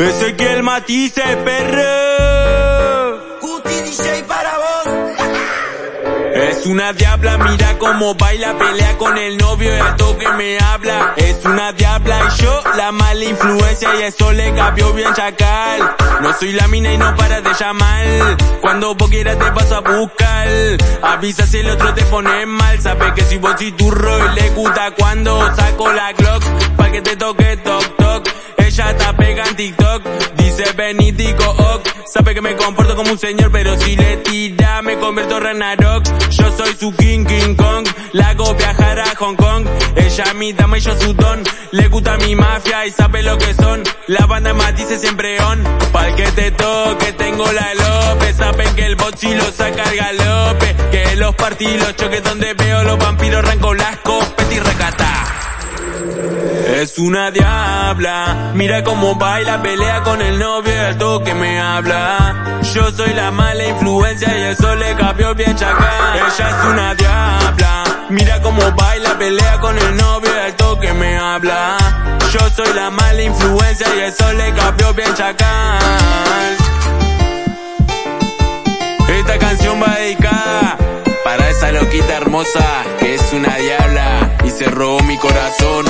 Ezequiel Matice, perro. Guti DJ para vos. Es una diabla, mira cómo baila, pelea con el novio y a toque me habla. Es una diabla y yo la mala influencia y eso le cambió bien chacal. No soy la mina y no para de llamar. Cuando vos quieras te vas a buscar. Avisa si el otro te pone mal. Sabe que si vos y tu rol le gusta cuando saco la Glock. Pa' que te toque está Dice Benitico Ok. Sabe que me comporto como un señor, pero si le tira me convierto en Ranarok. Yo soy su King King Kong. La hago viajar Hong Kong. Ella mi dama y yo su don. Le gusta mi mafia y sabe lo que son. La banda matice siempre on. Pa'l que te toque, tengo la lope. Saben que el bot si lo saca al galope. Que los partí los choques donde veo los vampiros arranco las recata. Es una diabla, mira cómo baila, pelea con el novio y al toque me habla. Yo soy la mala influencia y eso le cambió bien chacal. Ella es una diabla, mira cómo baila, pelea con el novio y al toque me habla. Yo soy la mala influencia y eso le cambió bien chacal. Esta canción va dedicada para esa loquita hermosa que es una diabla y se robó mi corazón.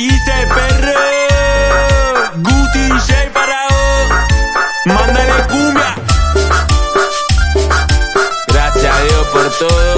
hice perro. Guti J para Mándale cumbia. Gracias a Dios por todo.